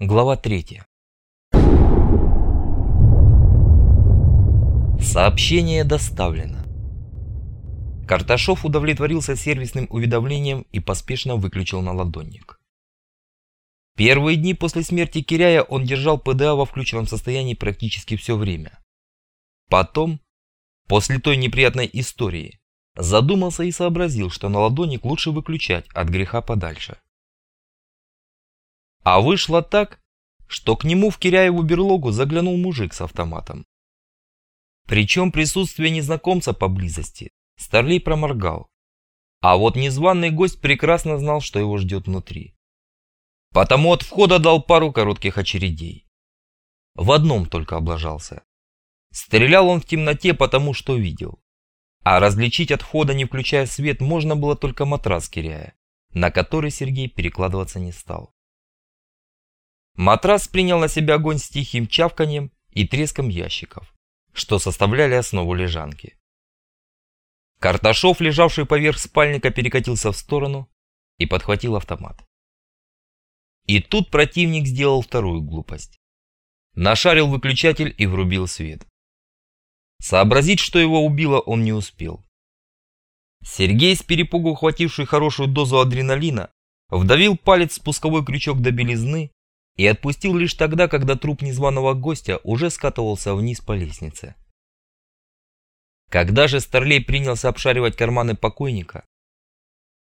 Глава 3. Сообщение доставлено. Карташов удовлетворился сервисным уведомлением и поспешно выключил наладонник. Первые дни после смерти Киряя он держал ПДА во включенном состоянии практически все время. Потом, после той неприятной истории, задумался и сообразил, что наладонник лучше выключать от греха подальше. А вышло так, что к нему в Киряеву берлогу заглянул мужик с автоматом. Причем присутствие незнакомца поблизости Старлей проморгал. А вот незваный гость прекрасно знал, что его ждет внутри. Потому от входа дал пару коротких очередей. В одном только облажался. Стрелял он в темноте, потому что видел. А различить от входа, не включая свет, можно было только матрас Киряя, на который Сергей перекладываться не стал. Матрас принял на себя огонь с тихим чавканием и треском ящиков, что составляли основу лежанки. Карташов, лежавший поверх спальника, перекатился в сторону и подхватил автомат. И тут противник сделал вторую глупость. Нашарил выключатель и врубил свет. Сообразить, что его убило, он не успел. Сергей, с перепугу ухвативший хорошую дозу адреналина, вдавил палец в спусковой крючок до белизны и отпустил лишь тогда, когда труп незваного гостя уже скатывался вниз по лестнице. Когда же Старлей принялся обшаривать карманы покойника,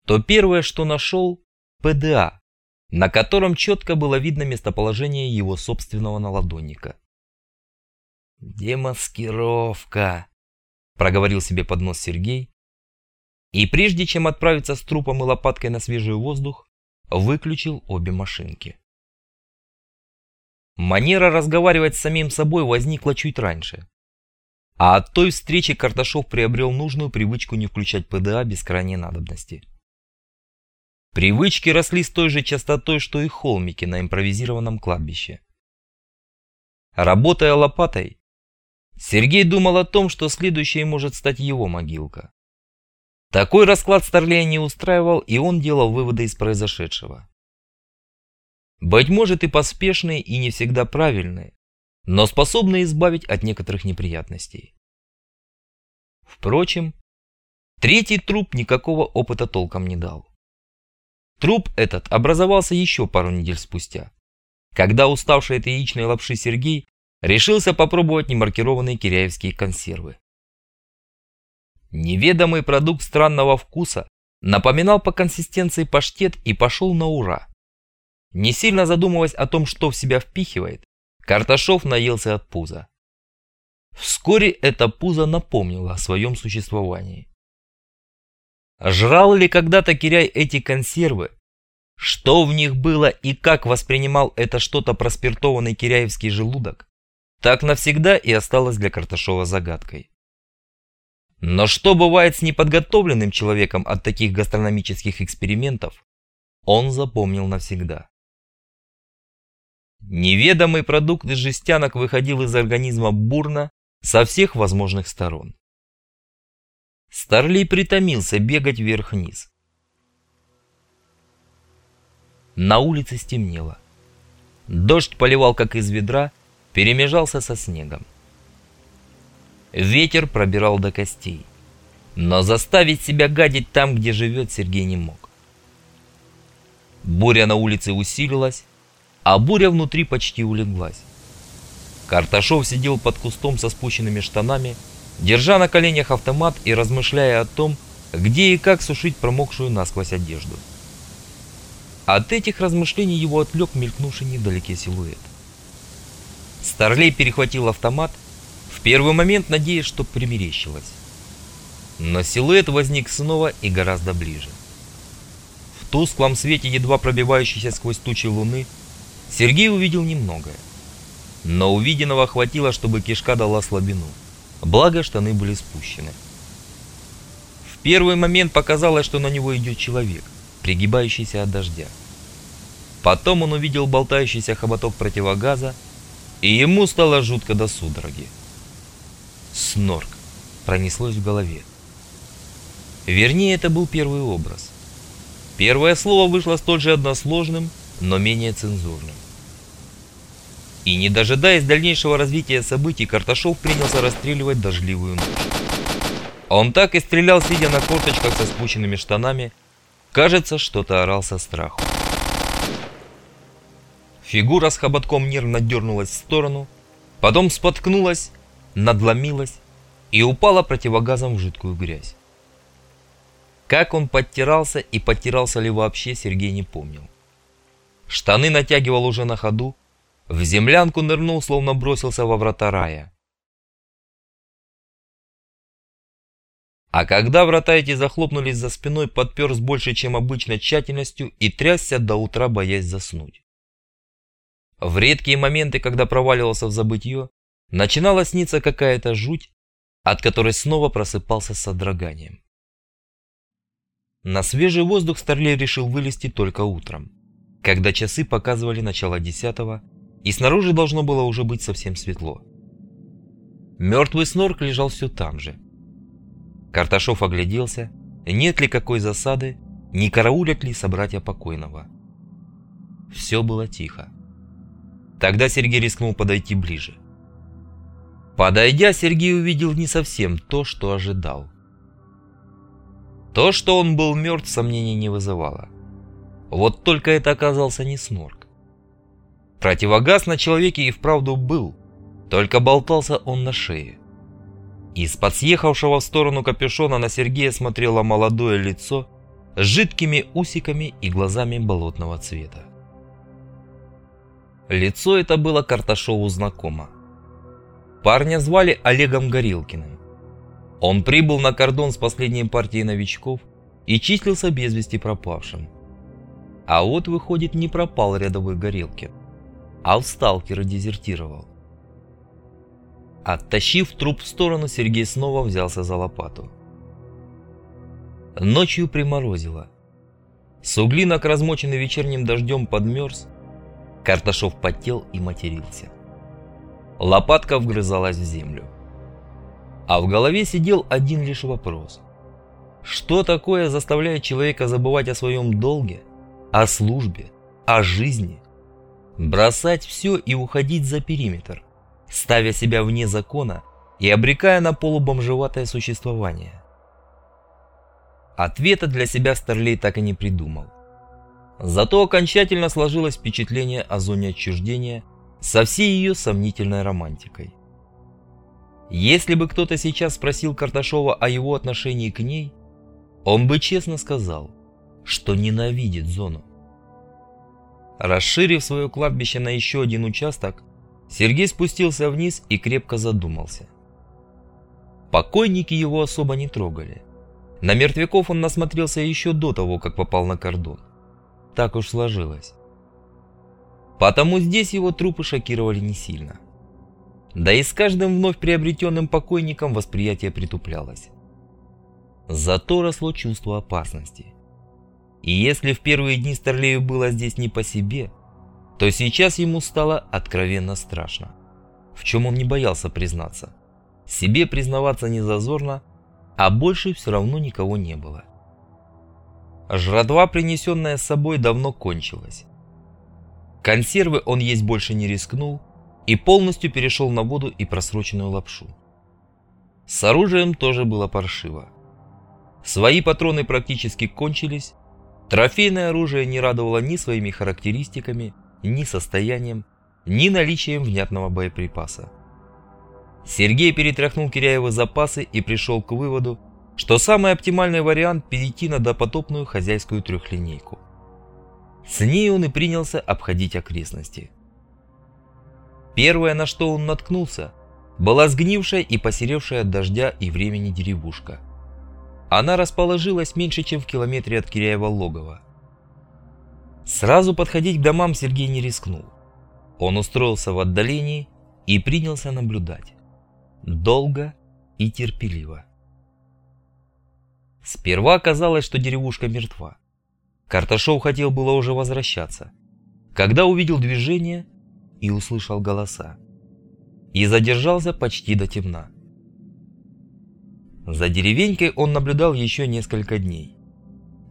то первое, что нашел – ПДА, на котором четко было видно местоположение его собственного наладонника. «Демаскировка», – проговорил себе под нос Сергей, и прежде чем отправиться с трупом и лопаткой на свежий воздух, выключил обе машинки. Манера разговаривать с самим собой возникла чуть раньше. А от той встречи Карташов приобрел нужную привычку не включать ПДА без крайней надобности. Привычки росли с той же частотой, что и холмики на импровизированном кладбище. Работая лопатой, Сергей думал о том, что следующей может стать его могилка. Такой расклад Старлея не устраивал, и он делал выводы из произошедшего. Быть может и поспешные, и не всегда правильные, но способные избавить от некоторых неприятностей. Впрочем, третий труп никакого опыта толком не дал. Труп этот образовался еще пару недель спустя, когда уставший от яичной лапши Сергей решился попробовать немаркированные киряевские консервы. Неведомый продукт странного вкуса напоминал по консистенции паштет и пошел на ура. Не сильно задумываясь о том, что в себя впихивает, Карташов наелся от пуза. Вскоре это пузо напомнило о своем существовании. Жрал ли когда-то Киряй эти консервы? Что в них было и как воспринимал это что-то проспиртованный киряевский желудок? Так навсегда и осталось для Карташова загадкой. Но что бывает с неподготовленным человеком от таких гастрономических экспериментов, он запомнил навсегда. Неведомый продукт из жестянок выходил из организма бурно со всех возможных сторон. Старлей притомился бегать вверх-вниз. На улице стемнело. Дождь поливал как из ведра, перемежался со снегом. Ветер пробирал до костей. Но заставить себя гадить там, где живет, Сергей не мог. Буря на улице усилилась, а буря внутри почти улеглась. Карташов сидел под кустом со спущенными штанами, держа на коленях автомат и размышляя о том, где и как сушить промокшую насквозь одежду. От этих размышлений его отвлек мелькнувший недалекий силуэт. Старлей перехватил автомат, в первый момент надеясь, что примерещилось. Но силуэт возник снова и гораздо ближе. В тусклом свете, едва пробивающейся сквозь тучи луны, Сергей увидел немногое. Но увиденного хватило, чтобы кишка дала слабину. Благо, штаны были спущены. В первый момент показалось, что на него идет человек, пригибающийся от дождя. Потом он увидел болтающийся хоботок противогаза, и ему стало жутко до судороги. Снорк пронеслось в голове. Вернее, это был первый образ. Первое слово вышло столь же односложным, но менее цензурным. И не дожидаясь дальнейшего развития событий, Карташов принялся расстреливать дождливую ночь. Он так и стрелял, сидя на корточках со спущенными штанами. Кажется, что-то орал со страху. Фигура с хоботком нервно дернулась в сторону, потом споткнулась, надломилась и упала противогазом в жидкую грязь. Как он подтирался и подтирался ли вообще, Сергей не помнил. Штаны натягивал уже на ходу, в землянку нырнул, словно бросился во врата рая. А когда врата эти захлопнулись за спиной, подпер с большей, чем обычно, тщательностью и трясся до утра, боясь заснуть. В редкие моменты, когда проваливался в забытье, начинала сниться какая-то жуть, от которой снова просыпался с содроганием. На свежий воздух Старлей решил вылезти только утром, когда часы показывали начало десятого, и снаружи должно было уже быть совсем светло. Мертвый снорк лежал все там же. Карташов огляделся, нет ли какой засады, не караулят ли собратья покойного. Все было тихо. Тогда Сергей рискнул подойти ближе. Подойдя, Сергей увидел не совсем то, что ожидал. То, что он был мертв, сомнений не вызывало. Вот только это оказался не снорк. Противогаз на человеке и вправду был, только болтался он на шее. Из-под съехавшего в сторону капюшона на Сергея смотрело молодое лицо с жидкими усиками и глазами болотного цвета. Лицо это было Карташову знакомо. Парня звали Олегом Горилкиным. Он прибыл на кордон с последней партией новичков и числился без вести пропавшим. А вот, выходит, не пропал рядовой Горелкин, а в сталкера дезертировал. Оттащив труп в сторону, Сергей снова взялся за лопату. Ночью приморозило. Суглинок, размоченный вечерним дождем, подмерз. Карташов потел и матерился. Лопатка вгрызалась в землю. А в голове сидел один лишь вопрос. Что такое заставляет человека забывать о своем долге, о службе, о жизни? Бросать все и уходить за периметр, ставя себя вне закона и обрекая на полубомжеватое существование. Ответа для себя Старлей так и не придумал. Зато окончательно сложилось впечатление о зоне отчуждения со всей ее сомнительной романтикой. Если бы кто-то сейчас спросил Карташова о его отношении к ней, он бы честно сказал, что ненавидит зону. Расширив свое кладбище на еще один участок, Сергей спустился вниз и крепко задумался. Покойники его особо не трогали. На мертвяков он насмотрелся еще до того, как попал на кордон. Так уж сложилось. Потому здесь его трупы шокировали не сильно. Да и с каждым вновь приобретенным покойником восприятие притуплялось. Зато росло чувство опасности. И если в первые дни Старлею было здесь не по себе, то сейчас ему стало откровенно страшно. В чем он не боялся признаться. Себе признаваться не зазорно, а больше все равно никого не было. Жратва, принесенная с собой, давно кончилась. Консервы он есть больше не рискнул, и полностью перешел на воду и просроченную лапшу. С оружием тоже было паршиво. Свои патроны практически кончились, трофейное оружие не радовало ни своими характеристиками, ни состоянием, ни наличием внятного боеприпаса. Сергей перетряхнул Киряева запасы и пришел к выводу, что самый оптимальный вариант перейти на допотопную хозяйскую трехлинейку. С ней он и принялся обходить окрестности. Первое, на что он наткнулся, была сгнившая и посеревшая от дождя и времени деревушка. Она расположилась меньше, чем в километре от Киряева логова. Сразу подходить к домам Сергей не рискнул. Он устроился в отдалении и принялся наблюдать. Долго и терпеливо. Сперва казалось, что деревушка мертва. Карташов хотел было уже возвращаться. Когда увидел движение, и услышал голоса. И задержался почти до темна. За деревенькой он наблюдал еще несколько дней.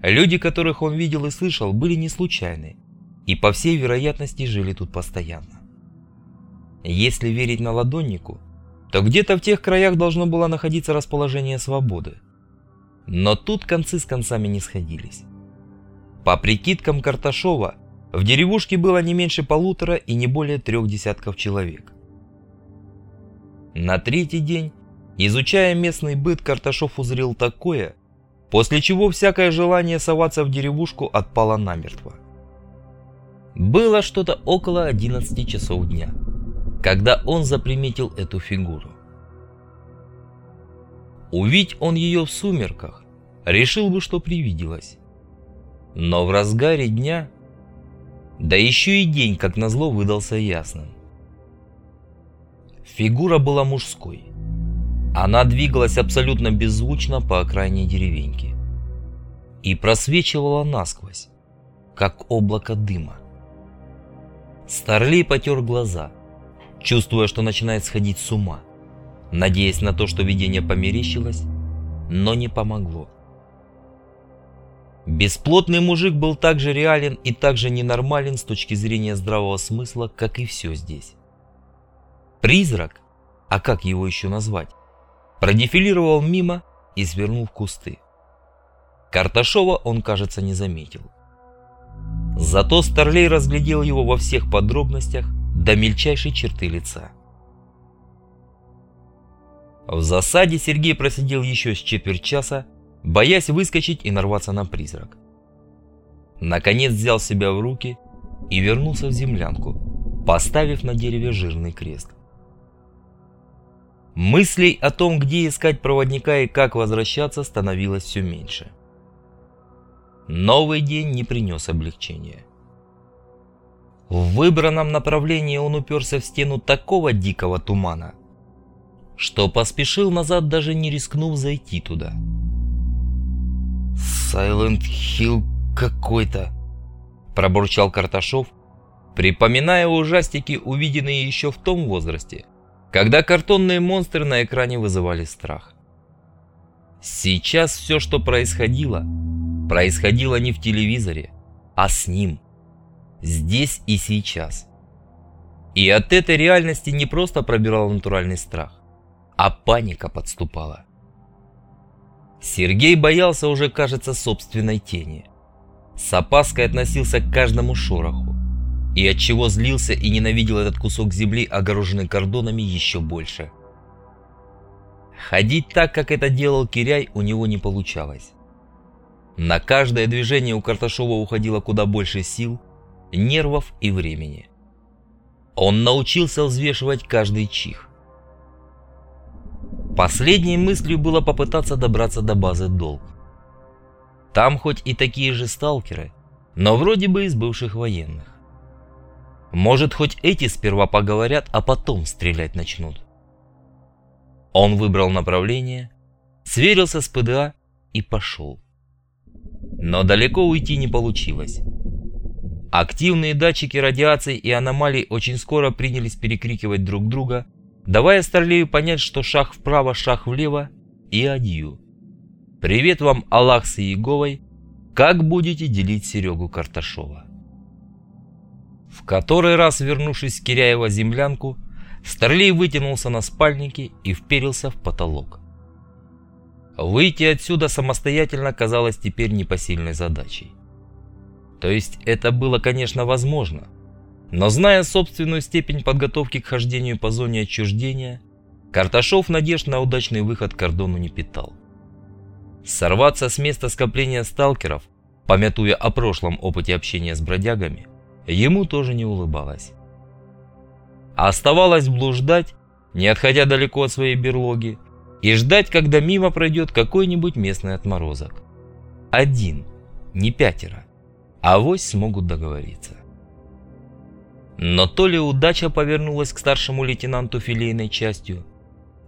Люди, которых он видел и слышал, были не случайны, и по всей вероятности жили тут постоянно. Если верить на ладоннику, то где-то в тех краях должно было находиться расположение свободы. Но тут концы с концами не сходились. По прикидкам Карташова, в деревушке было не меньше полутора и не более трех десятков человек. На третий день, изучая местный быт, Карташов узрел такое, после чего всякое желание соваться в деревушку отпало намертво. Было что-то около 11 часов дня, когда он заприметил эту фигуру. Увидь он ее в сумерках, решил бы, что привиделось. Но в разгаре дня, да еще и день, как назло, выдался ясным. Фигура была мужской. Она двигалась абсолютно беззвучно по окраине деревеньки и просвечивала насквозь, как облако дыма. Старлей потер глаза, чувствуя, что начинает сходить с ума, надеясь на то, что видение померещилось, но не помогло. Бесплотный мужик был так же реален и так же ненормален с точки зрения здравого смысла, как и все здесь. Призрак, а как его еще назвать, продефилировал мимо и свернул в кусты. Карташова он, кажется, не заметил. Зато Старлей разглядел его во всех подробностях до мельчайшей черты лица. В засаде Сергей просидел еще с четверть часа, боясь выскочить и нарваться на призрак. Наконец взял себя в руки и вернулся в землянку, поставив на дереве жирный крест. Мыслей о том, где искать проводника и как возвращаться, становилось все меньше. Новый день не принес облегчения. В выбранном направлении он уперся в стену такого дикого тумана, что поспешил назад, даже не рискнув зайти туда. «Сайлент Хилл какой-то», – пробурчал Карташов, припоминая ужастики, увиденные еще в том возрасте, когда картонные монстры на экране вызывали страх. Сейчас все, что происходило, происходило не в телевизоре, а с ним, здесь и сейчас. И от этой реальности не просто пробирал натуральный страх, а паника подступала. Сергей боялся уже, кажется, собственной тени. С опаской относился к каждому шороху. И от чего злился и ненавидел этот кусок земли, огороженный кордонами, еще больше. Ходить так, как это делал Киряй, у него не получалось. На каждое движение у Карташова уходило куда больше сил, нервов и времени. Он научился взвешивать каждый чих. Последней мыслью было попытаться добраться до базы Долг. Там хоть и такие же сталкеры, но вроде бы из бывших военных. Может, хоть эти сперва поговорят, а потом стрелять начнут. Он выбрал направление, сверился с ПДА и пошел. Но далеко уйти не получилось. Активные датчики радиации и аномалий очень скоро принялись перекрикивать друг друга, давая Старлею понять, что шаг вправо, шаг влево и адью. Привет вам, Аллах с Иеговой, как будете делить Серегу Карташова? В который раз, вернувшись в Киряева землянку, Старлей вытянулся на спальнике и вперился в потолок. Выйти отсюда самостоятельно казалось теперь непосильной задачей. То есть это было, конечно, возможно – но зная собственную степень подготовки к хождению по зоне отчуждения, Карташов надежд на удачный выход к кордону не питал. Сорваться с места скопления сталкеров, помятуя о прошлом опыте общения с бродягами, ему тоже не улыбалось. Оставалось блуждать, не отходя далеко от своей берлоги, и ждать, когда мимо пройдет какой-нибудь местный отморозок. Один, не пятеро, а вось смогут договориться. Но то ли удача повернулась к старшему лейтенанту филейной частью,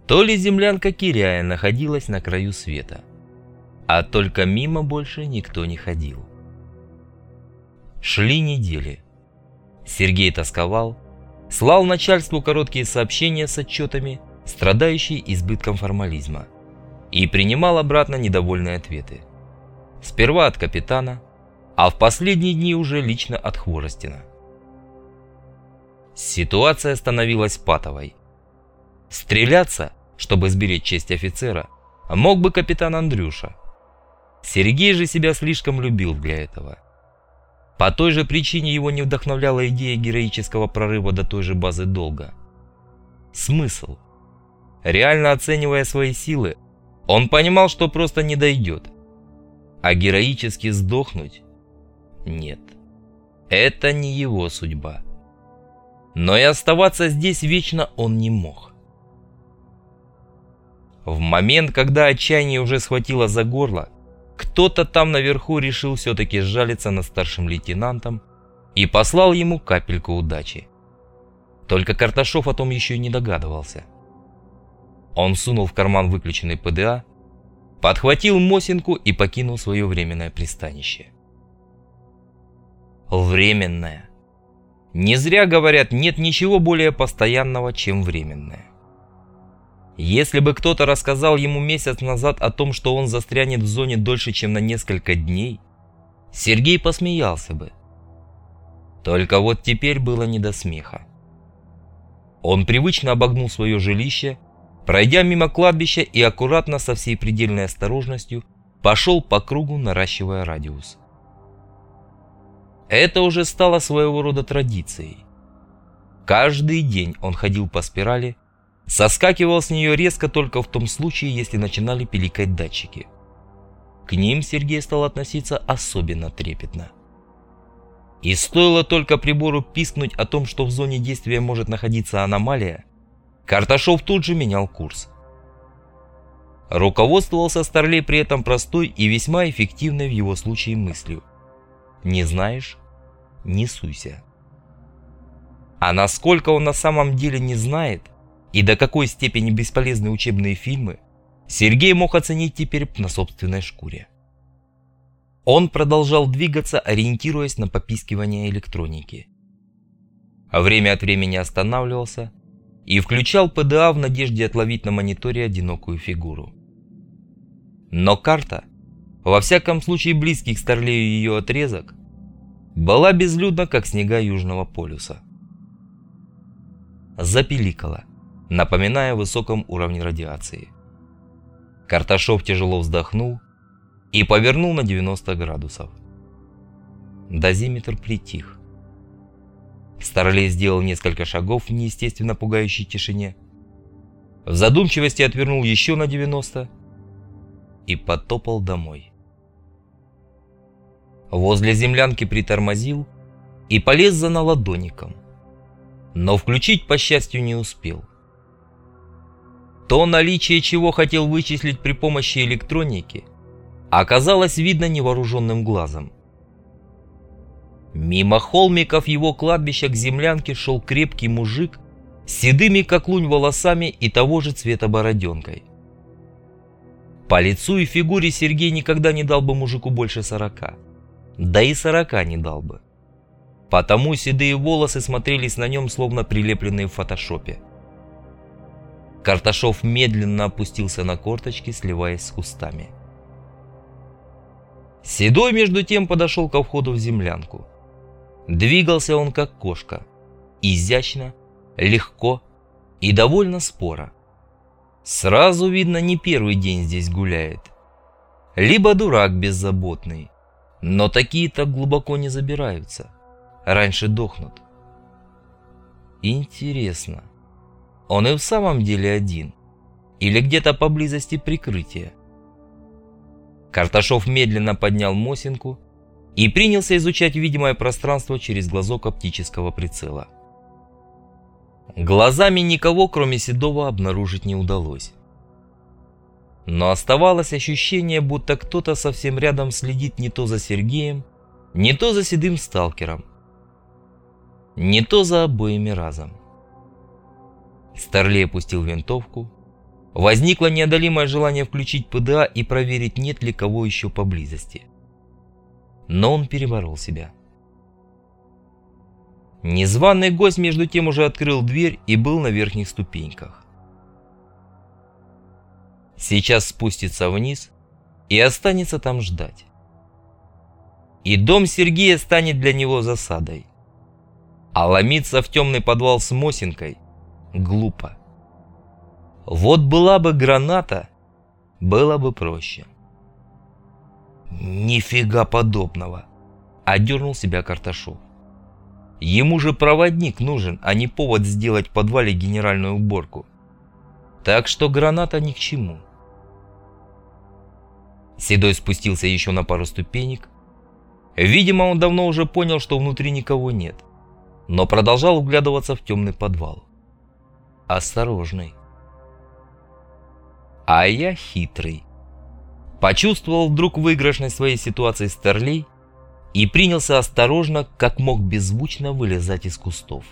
то ли землянка Киряя находилась на краю света. А только мимо больше никто не ходил. Шли недели. Сергей тосковал, слал начальству короткие сообщения с отчетами, страдающие избытком формализма, и принимал обратно недовольные ответы. Сперва от капитана, а в последние дни уже лично от Хворостина. Ситуация становилась патовой. Стреляться, чтобы сберечь честь офицера, мог бы капитан Андрюша. Сергей же себя слишком любил для этого. По той же причине его не вдохновляла идея героического прорыва до той же базы долга. Смысл? Реально оценивая свои силы, он понимал, что просто не дойдет. А героически сдохнуть? Нет. Это не его судьба. Но и оставаться здесь вечно он не мог. В момент, когда отчаяние уже схватило за горло, кто-то там наверху решил все-таки сжалиться над старшим лейтенантом и послал ему капельку удачи. Только Карташов о том еще и не догадывался. Он сунул в карман выключенный ПДА, подхватил Мосинку и покинул свое временное пристанище. Временное. Не зря говорят, нет ничего более постоянного, чем временное. Если бы кто-то рассказал ему месяц назад о том, что он застрянет в зоне дольше, чем на несколько дней, Сергей посмеялся бы. Только вот теперь было не до смеха. Он привычно обогнул свое жилище, пройдя мимо кладбища и аккуратно со всей предельной осторожностью пошел по кругу, наращивая радиус. Это уже стало своего рода традицией. Каждый день он ходил по спирали, Соскакивал с нее резко только в том случае, если начинали пиликать датчики. К ним Сергей стал относиться особенно трепетно. И стоило только прибору пискнуть о том, что в зоне действия может находиться аномалия, Карташов тут же менял курс. Руководствовался Старлей при этом простой и весьма эффективной в его случае мыслью. Не знаешь – не суйся. А насколько он на самом деле не знает, и до какой степени бесполезны учебные фильмы, Сергей мог оценить теперь на собственной шкуре. Он продолжал двигаться, ориентируясь на попискивание электроники. А время от времени останавливался и включал ПДА в надежде отловить на мониторе одинокую фигуру. Но карта, во всяком случае близкий к Старлею ее отрезок, была безлюдна, как снега Южного полюса. Запиликала напоминая о высоком уровне радиации. Карташов тяжело вздохнул и повернул на 90 градусов. Дозиметр притих. Старлей сделал несколько шагов в неестественно пугающей тишине. В задумчивости отвернул еще на 90 и потопал домой. Возле землянки притормозил и полез за наладонником. Но включить, по счастью, не успел. То наличие чего хотел вычислить при помощи электроники, оказалось видно невооруженным глазом. Мимо холмиков его кладбища к землянке шел крепкий мужик с седыми как лунь волосами и того же цвета бороденкой. По лицу и фигуре Сергей никогда не дал бы мужику больше сорока. Да и сорока не дал бы. Потому седые волосы смотрелись на нем словно прилепленные в фотошопе. Карташов медленно опустился на корточки, сливаясь с кустами. Седой между тем подошел ко входу в землянку. Двигался он как кошка. Изящно, легко и довольно споро. Сразу видно, не первый день здесь гуляет. Либо дурак беззаботный, но такие так глубоко не забираются. Раньше дохнут. Интересно, он и в самом деле один. Или где-то поблизости прикрытия. Карташов медленно поднял Мосинку и принялся изучать видимое пространство через глазок оптического прицела. Глазами никого, кроме Седова, обнаружить не удалось. Но оставалось ощущение, будто кто-то совсем рядом следит не то за Сергеем, не то за седым сталкером, не то за обоими разом. Старлей опустил винтовку. Возникло неодолимое желание включить ПДА и проверить, нет ли кого еще поблизости. Но он переборол себя. Незваный гость между тем уже открыл дверь и был на верхних ступеньках. Сейчас спустится вниз и останется там ждать. И дом Сергея станет для него засадой. А ломиться в темный подвал с Мосинкой глупо. Вот была бы граната, было бы проще. Нифига подобного, одернул себя Карташов. Ему же проводник нужен, а не повод сделать в подвале генеральную уборку. Так что граната ни к чему. Седой спустился еще на пару ступенек. Видимо, он давно уже понял, что внутри никого нет, но продолжал углядываться в темный подвал. Осторожный. А я хитрый. Почувствовал вдруг выигрышность своей ситуации Старлей и принялся осторожно, как мог беззвучно вылезать из кустов.